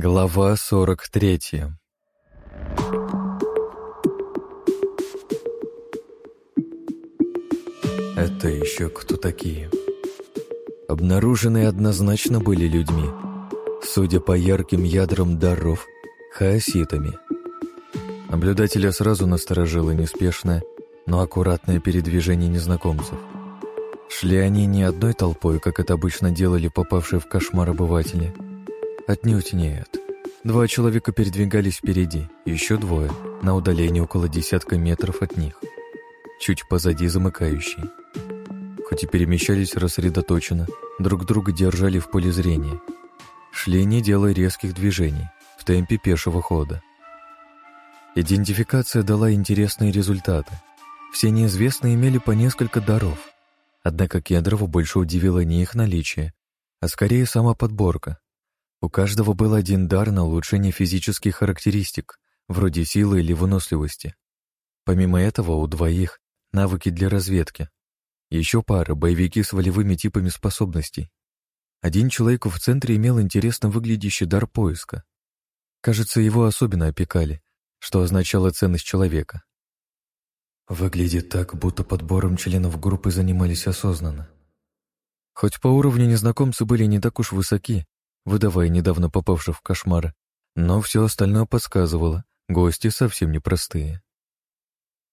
Глава 43 Это еще кто такие? Обнаруженные однозначно были людьми. Судя по ярким ядрам даров, хаоситами. Наблюдателя сразу насторожило неспешное, но аккуратное передвижение незнакомцев. Шли они не одной толпой, как это обычно делали попавшие в кошмар обыватели. Отнюдь нет. Два человека передвигались впереди, еще двое, на удалении около десятка метров от них. Чуть позади замыкающий. Хоть и перемещались рассредоточенно, друг друга держали в поле зрения. Шли не делая резких движений, в темпе пешего хода. Идентификация дала интересные результаты. Все неизвестные имели по несколько даров – Однако Кедрову больше удивило не их наличие, а скорее сама подборка. У каждого был один дар на улучшение физических характеристик, вроде силы или выносливости. Помимо этого, у двоих — навыки для разведки. Еще пара — боевики с волевыми типами способностей. Один человек в центре имел интересно выглядящий дар поиска. Кажется, его особенно опекали, что означало ценность человека. Выглядит так, будто подбором членов группы занимались осознанно. Хоть по уровню незнакомцы были не так уж высоки, выдавая недавно попавших в кошмар, но все остальное подсказывало, гости совсем непростые.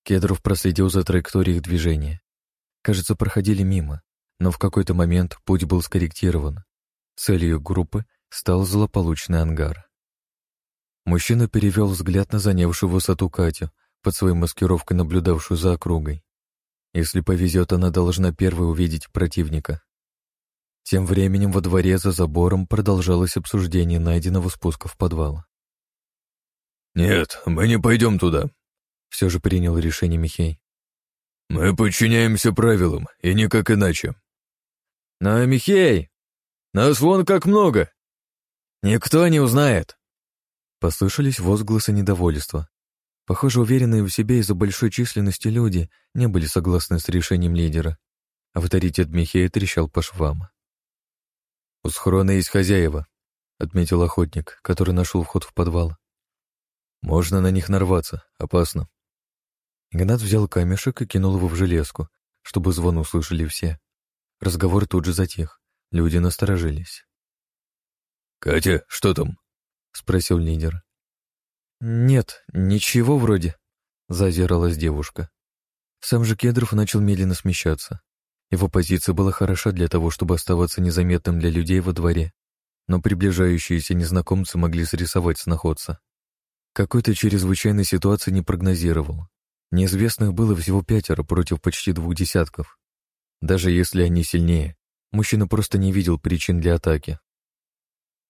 Кедров проследил за траекторией их движения. Кажется, проходили мимо, но в какой-то момент путь был скорректирован. Целью группы стал злополучный ангар. Мужчина перевел взгляд на занявшую высоту Катю, под своей маскировкой наблюдавшую за округой. Если повезет, она должна первой увидеть противника. Тем временем во дворе за забором продолжалось обсуждение найденного спуска в подвал. «Нет, мы не пойдем туда», — все же принял решение Михей. «Мы подчиняемся правилам, и никак иначе». «Но, Михей, нас вон как много! Никто не узнает!» Послышались возгласы недовольства. Похоже, уверенные в себе из-за большой численности люди не были согласны с решением лидера. Авторитет Михея трещал по швам. «У схрона есть хозяева», — отметил охотник, который нашел вход в подвал. «Можно на них нарваться, опасно». Игнат взял камешек и кинул его в железку, чтобы звон услышали все. Разговор тут же затих, люди насторожились. «Катя, что там?» — спросил лидер. «Нет, ничего вроде», — зазиралась девушка. Сам же Кедров начал медленно смещаться. Его позиция была хороша для того, чтобы оставаться незаметным для людей во дворе, но приближающиеся незнакомцы могли срисовать сноходца. Какой-то чрезвычайной ситуации не прогнозировал. Неизвестных было всего пятеро против почти двух десятков. Даже если они сильнее, мужчина просто не видел причин для атаки.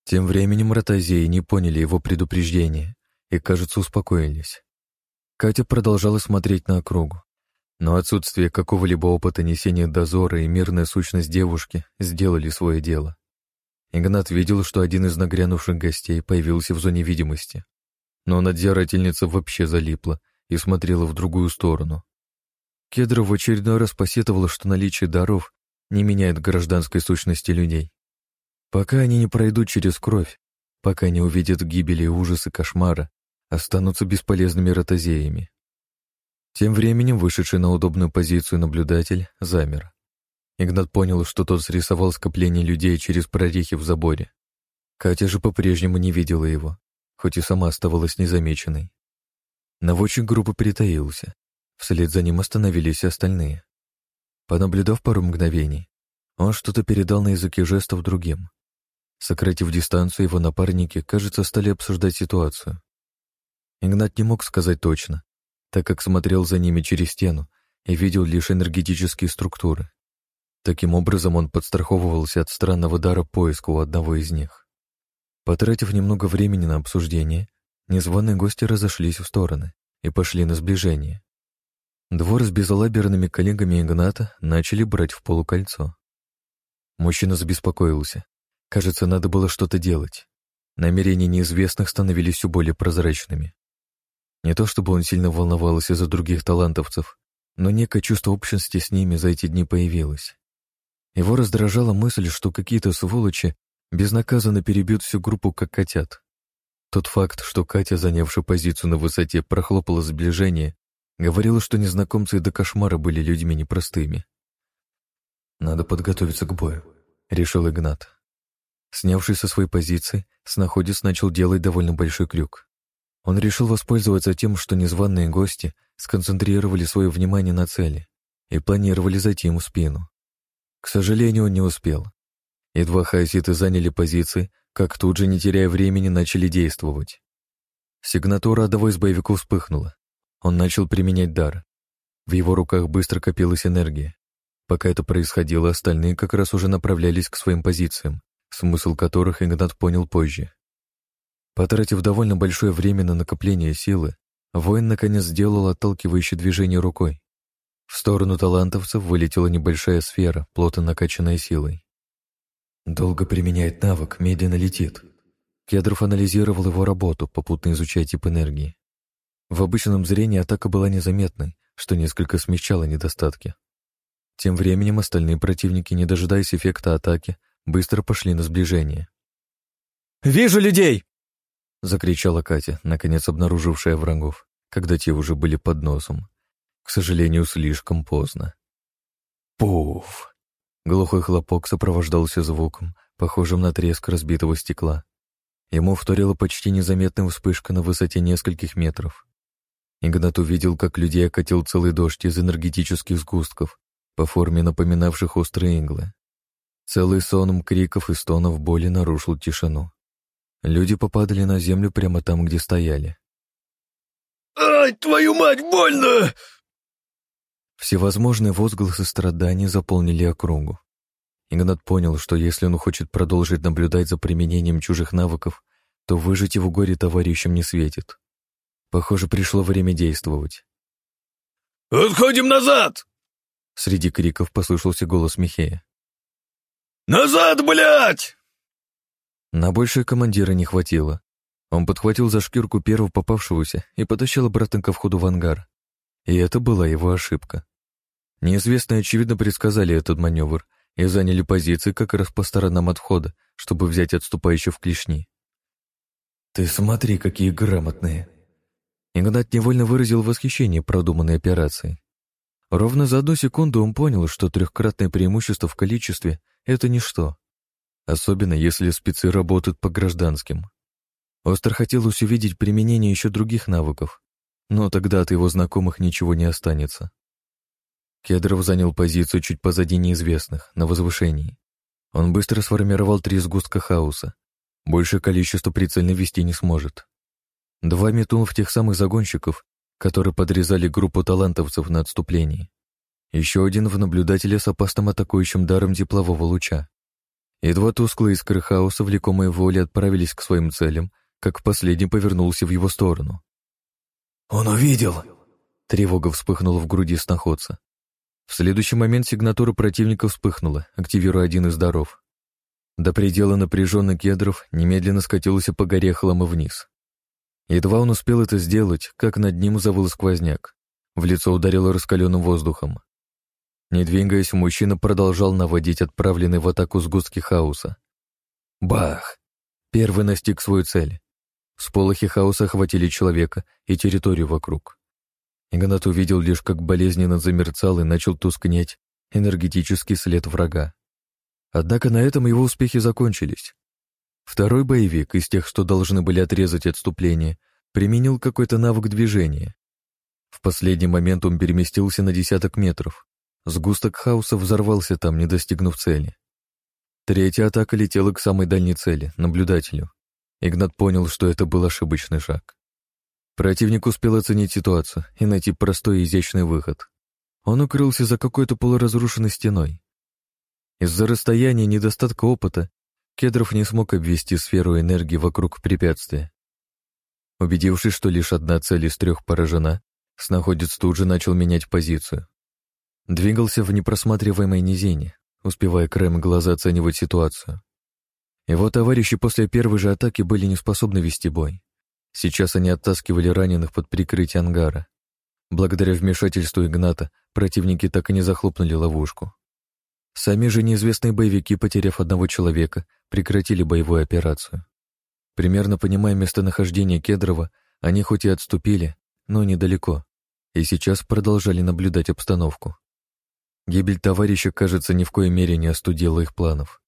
Тем временем ротозеи не поняли его предупреждения и, кажется, успокоились. Катя продолжала смотреть на округу, но отсутствие какого-либо опыта несения дозора и мирная сущность девушки сделали свое дело. Игнат видел, что один из нагрянувших гостей появился в зоне видимости, но надзирательница вообще залипла и смотрела в другую сторону. Кедров в очередной раз посетовал, что наличие даров не меняет гражданской сущности людей. Пока они не пройдут через кровь, пока не увидят гибели ужасы кошмара, останутся бесполезными ротозеями. Тем временем вышедший на удобную позицию наблюдатель замер. Игнат понял, что тот срисовал скопление людей через прорехи в заборе. Катя же по-прежнему не видела его, хоть и сама оставалась незамеченной. Наводчик группы притаился. Вслед за ним остановились остальные. Понаблюдав пару мгновений, он что-то передал на языке жестов другим. Сократив дистанцию, его напарники, кажется, стали обсуждать ситуацию. Игнат не мог сказать точно, так как смотрел за ними через стену и видел лишь энергетические структуры. Таким образом он подстраховывался от странного дара поиска у одного из них. Потратив немного времени на обсуждение, незваные гости разошлись в стороны и пошли на сближение. Двор с безалаберными коллегами Игната начали брать в полукольцо. Мужчина забеспокоился. Кажется, надо было что-то делать. Намерения неизвестных становились все более прозрачными. Не то чтобы он сильно волновался за других талантовцев, но некое чувство общности с ними за эти дни появилось. Его раздражала мысль, что какие-то сволочи безнаказанно перебьют всю группу как котят. Тот факт, что Катя, занявшая позицию на высоте, прохлопала сближение, говорил, что незнакомцы до кошмара были людьми непростыми. «Надо подготовиться к бою», — решил Игнат. Снявшись со своей позиции, снаходец начал делать довольно большой крюк. Он решил воспользоваться тем, что незваные гости сконцентрировали свое внимание на цели и планировали зайти ему в спину. К сожалению, он не успел. Едва хаоситы заняли позиции, как тут же, не теряя времени, начали действовать. Сигнатура одного из боевиков вспыхнула. Он начал применять дар. В его руках быстро копилась энергия. Пока это происходило, остальные как раз уже направлялись к своим позициям, смысл которых Игнат понял позже. Потратив довольно большое время на накопление силы, воин наконец сделал отталкивающее движение рукой. В сторону талантовцев вылетела небольшая сфера, плотно накачанная силой. Долго применяет навык, медленно летит. Кедров анализировал его работу, попутно изучая тип энергии. В обычном зрении атака была незаметной, что несколько смягчало недостатки. Тем временем остальные противники, не дожидаясь эффекта атаки, быстро пошли на сближение. «Вижу людей!» — закричала Катя, наконец обнаружившая врагов, когда те уже были под носом. К сожалению, слишком поздно. Пуф! Глухой хлопок сопровождался звуком, похожим на треск разбитого стекла. Ему вторила почти незаметная вспышка на высоте нескольких метров. Игнат увидел, как людей окатил целый дождь из энергетических сгустков, по форме напоминавших острые иглы. Целый соном криков и стонов боли нарушил тишину. Люди попадали на землю прямо там, где стояли. «Ай, твою мать, больно!» Всевозможные возгласы страданий заполнили округу. Игнат понял, что если он хочет продолжить наблюдать за применением чужих навыков, то выжить его горе товарищам не светит. Похоже, пришло время действовать. «Отходим назад!» Среди криков послышался голос Михея. «Назад, блядь!» На большее командира не хватило. Он подхватил за шкирку первого попавшегося и потащил обратно ко входу в ангар. И это была его ошибка. Неизвестные, очевидно, предсказали этот маневр и заняли позиции как раз по сторонам от входа, чтобы взять отступающих в клешни. «Ты смотри, какие грамотные!» Игнат невольно выразил восхищение продуманной операцией. Ровно за одну секунду он понял, что трехкратное преимущество в количестве — это ничто. Особенно, если спецы работают по гражданским. Остер хотелось увидеть применение еще других навыков, но тогда от его знакомых ничего не останется. Кедров занял позицию чуть позади неизвестных, на возвышении. Он быстро сформировал три сгустка хаоса. Большее количество прицельно вести не сможет. Два метун в тех самых загонщиков, которые подрезали группу талантовцев на отступлении. Еще один в наблюдателе с опасным атакующим даром теплового луча. И два тусклые искры хаоса, влекомые волей, отправились к своим целям, как последний повернулся в его сторону. «Он увидел!» Тревога вспыхнула в груди сноходца. В следующий момент сигнатура противника вспыхнула, активируя один из даров. До предела напряженных кедров немедленно скатился по горе хлама вниз. Едва он успел это сделать, как над ним завыл сквозняк. В лицо ударило раскаленным воздухом. Не двигаясь, мужчина продолжал наводить отправленный в атаку сгустки хаоса. Бах! Первый настиг свою цель. Сполохи хаоса охватили человека и территорию вокруг. Игнат увидел лишь, как болезненно замерцал и начал тускнеть энергетический след врага. Однако на этом его успехи закончились. Второй боевик из тех, что должны были отрезать отступление, применил какой-то навык движения. В последний момент он переместился на десяток метров. Сгусток хаоса взорвался там, не достигнув цели. Третья атака летела к самой дальней цели, наблюдателю. Игнат понял, что это был ошибочный шаг. Противник успел оценить ситуацию и найти простой и изящный выход. Он укрылся за какой-то полуразрушенной стеной. Из-за расстояния и недостатка опыта Кедров не смог обвести сферу энергии вокруг препятствия. Убедившись, что лишь одна цель из трех поражена, снаходец тут же начал менять позицию. Двигался в непросматриваемой низине, успевая краем глаза оценивать ситуацию. Его товарищи после первой же атаки были не способны вести бой. Сейчас они оттаскивали раненых под прикрытие ангара. Благодаря вмешательству Игната противники так и не захлопнули ловушку. Сами же неизвестные боевики, потеряв одного человека, прекратили боевую операцию. Примерно понимая местонахождение Кедрова, они хоть и отступили, но недалеко, и сейчас продолжали наблюдать обстановку. Гибель товарища, кажется, ни в коей мере не остудила их планов.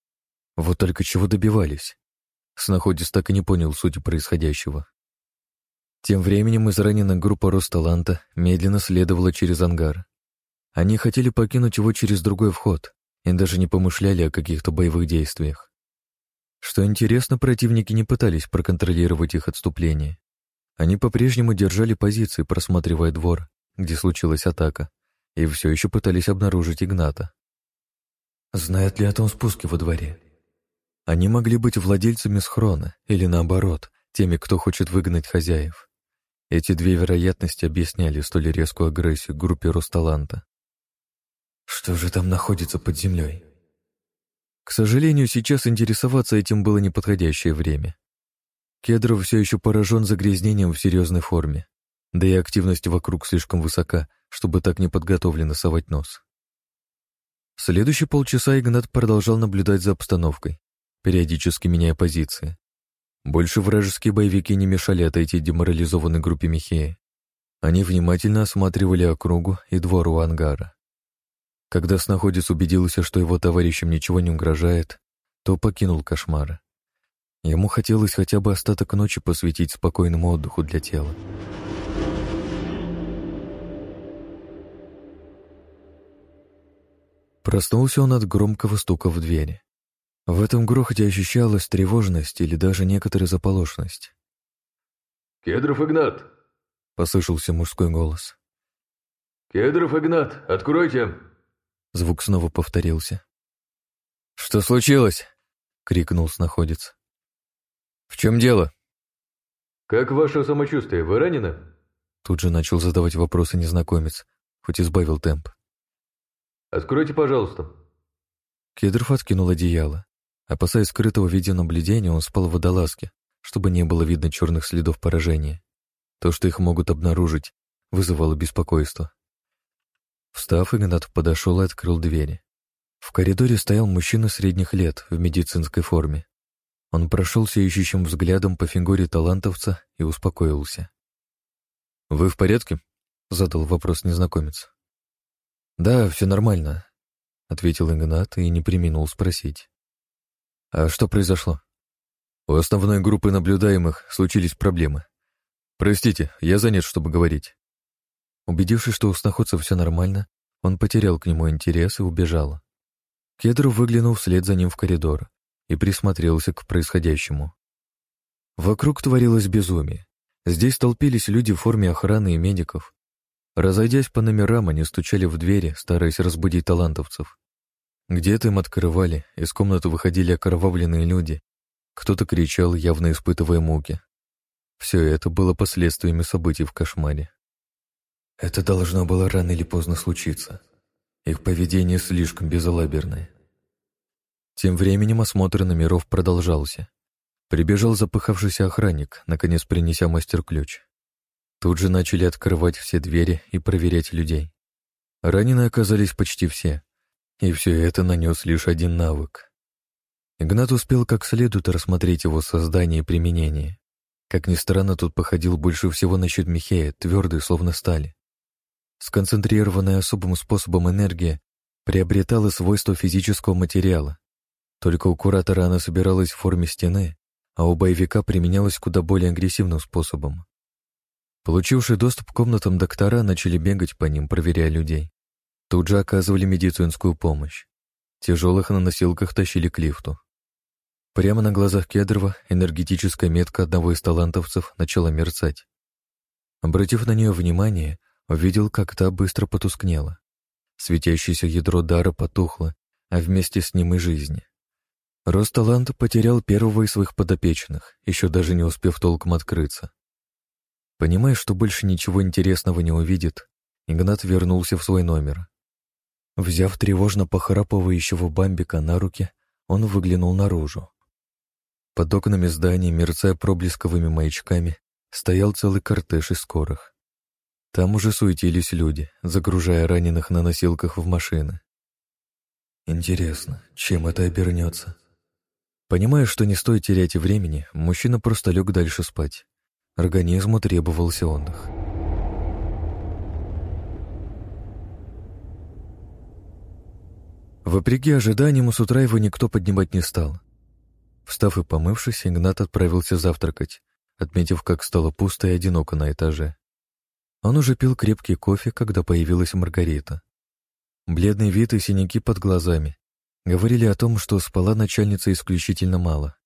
Вот только чего добивались. Снаходец так и не понял сути происходящего. Тем временем израненная группа Росталанта медленно следовала через ангар. Они хотели покинуть его через другой вход и даже не помышляли о каких-то боевых действиях. Что интересно, противники не пытались проконтролировать их отступление. Они по-прежнему держали позиции, просматривая двор, где случилась атака, и все еще пытались обнаружить Игната. Знают ли о том спуске во дворе? Они могли быть владельцами схрона или, наоборот, теми, кто хочет выгнать хозяев. Эти две вероятности объясняли столь резкую агрессию группе Росталанта. Что же там находится под землей? К сожалению, сейчас интересоваться этим было неподходящее время. Кедров все еще поражен загрязнением в серьезной форме, да и активность вокруг слишком высока, чтобы так неподготовленно совать нос. В следующие полчаса Игнат продолжал наблюдать за обстановкой, периодически меняя позиции. Больше вражеские боевики не мешали отойти деморализованной группе Михея. Они внимательно осматривали округу и двор у ангара. Когда снаходец убедился, что его товарищам ничего не угрожает, то покинул кошмара. Ему хотелось хотя бы остаток ночи посвятить спокойному отдыху для тела. Проснулся он от громкого стука в двери. В этом грохоте ощущалась тревожность или даже некоторая заполошность. «Кедров Игнат!» — послышался мужской голос. «Кедров Игнат, откройте!» Звук снова повторился. «Что случилось?» — крикнул снаходец. «В чем дело?» «Как ваше самочувствие? Вы ранены?» Тут же начал задавать вопросы незнакомец, хоть и сбавил темп. «Откройте, пожалуйста». Кедров откинул одеяло. Опасаясь скрытого видеонаблюдения, он спал в водолазке, чтобы не было видно черных следов поражения. То, что их могут обнаружить, вызывало беспокойство. Встав, Игнат подошел и открыл двери. В коридоре стоял мужчина средних лет в медицинской форме. Он прошелся ищущим взглядом по фигуре талантовца и успокоился. «Вы в порядке?» — задал вопрос незнакомец. «Да, все нормально», — ответил Игнат и не приминул спросить. А что произошло? У основной группы наблюдаемых случились проблемы. Простите, я занят, чтобы говорить. Убедившись, что у сноходца все нормально, он потерял к нему интерес и убежал. Кедров выглянул вслед за ним в коридор и присмотрелся к происходящему. Вокруг творилось безумие. Здесь толпились люди в форме охраны и медиков. Разойдясь по номерам, они стучали в двери, стараясь разбудить талантовцев. Где-то им открывали, из комнаты выходили окровавленные люди. Кто-то кричал, явно испытывая муки. Все это было последствиями событий в кошмаре. Это должно было рано или поздно случиться. Их поведение слишком безалаберное. Тем временем осмотр номеров продолжался. Прибежал запыхавшийся охранник, наконец принеся мастер-ключ. Тут же начали открывать все двери и проверять людей. Раненые оказались почти все, и все это нанес лишь один навык. Игнат успел как следует рассмотреть его создание и применение. Как ни странно, тут походил больше всего на щит Михея, твердый, словно стали. Сконцентрированная особым способом энергия приобретала свойства физического материала. Только у куратора она собиралась в форме стены, а у боевика применялась куда более агрессивным способом. Получившие доступ к комнатам доктора начали бегать по ним, проверяя людей. Тут же оказывали медицинскую помощь. Тяжелых на носилках тащили к лифту. Прямо на глазах Кедрова энергетическая метка одного из талантовцев начала мерцать. Обратив на нее внимание, увидел, как та быстро потускнела. Светящееся ядро дара потухло, а вместе с ним и жизни. Росталант потерял первого из своих подопечных, еще даже не успев толком открыться. Понимая, что больше ничего интересного не увидит, Игнат вернулся в свой номер. Взяв тревожно похрапывающего бамбика на руки, он выглянул наружу. Под окнами здания, мерцая проблесковыми маячками, стоял целый кортеж из скорых. Там уже суетились люди, загружая раненых на носилках в машины. Интересно, чем это обернется? Понимая, что не стоит терять времени, мужчина просто лег дальше спать. Организму требовался отдых. Вопреки ожиданиям, с утра его никто поднимать не стал. Встав и помывшись, Игнат отправился завтракать, отметив, как стало пусто и одиноко на этаже. Он уже пил крепкий кофе, когда появилась Маргарита. Бледный вид и синяки под глазами говорили о том, что спала начальница исключительно мало.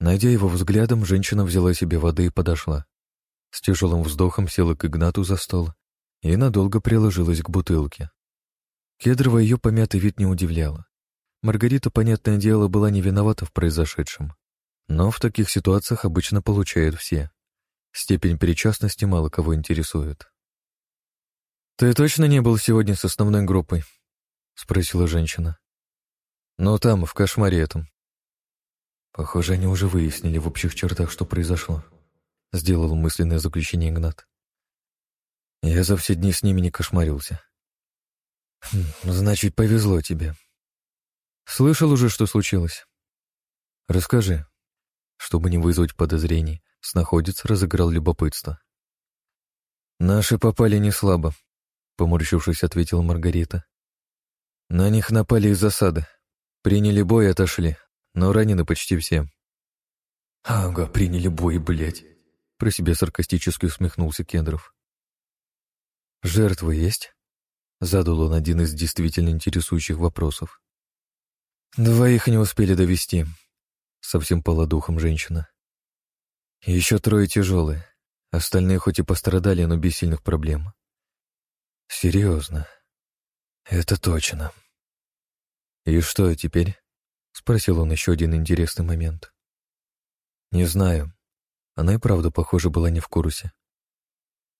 Найдя его взглядом, женщина взяла себе воды и подошла. С тяжелым вздохом села к Игнату за стол и надолго приложилась к бутылке. Кедрова ее помятый вид не удивляла. Маргарита, понятное дело, была не виновата в произошедшем. Но в таких ситуациях обычно получают все. Степень причастности мало кого интересует. «Ты точно не был сегодня с основной группой?» — спросила женщина. «Ну, там, в кошмаре этом». Похоже, они уже выяснили в общих чертах, что произошло. Сделал мысленное заключение Игнат. Я за все дни с ними не кошмарился. Хм, значит, повезло тебе. Слышал уже, что случилось? Расскажи. Чтобы не вызвать подозрений, снаходец разыграл любопытство. Наши попали не слабо, поморщившись, ответила Маргарита. На них напали из засады. Приняли бой и отошли, но ранены почти все. Ага, приняли бой, блядь. Про себя саркастически усмехнулся Кендров. «Жертвы есть?» Задал он один из действительно интересующих вопросов. Двоих не успели довести. Совсем полодухом женщина. Еще трое тяжелые. Остальные хоть и пострадали, но без сильных проблем. Серьезно. Это точно. И что теперь? Спросил он еще один интересный момент. Не знаю. Она и правда, похоже, была не в курсе.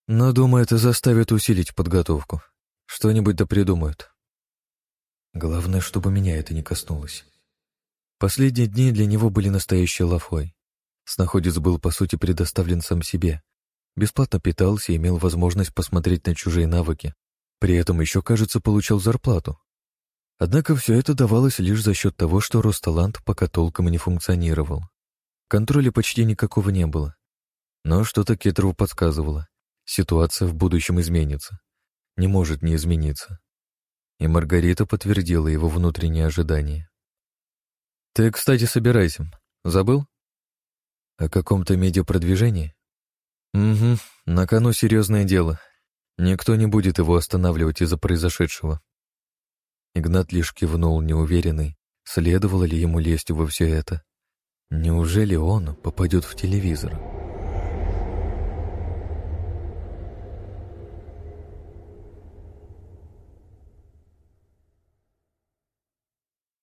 Но, думаю, это заставит усилить подготовку. Что-нибудь да придумают. Главное, чтобы меня это не коснулось. Последние дни для него были настоящей лафой. Снаходец был, по сути, предоставлен сам себе. Бесплатно питался и имел возможность посмотреть на чужие навыки. При этом еще, кажется, получал зарплату. Однако все это давалось лишь за счет того, что Росталант пока толком не функционировал. Контроля почти никакого не было. Но что-то Кетрову подсказывало. Ситуация в будущем изменится не может не измениться. И Маргарита подтвердила его внутренние ожидания. «Ты, кстати, собирайся. Забыл?» «О каком-то медиапродвижении?» «Угу, на кону серьезное дело. Никто не будет его останавливать из-за произошедшего». Игнат лишь кивнул, неуверенный, следовало ли ему лезть во все это. Неужели он попадет в телевизор?»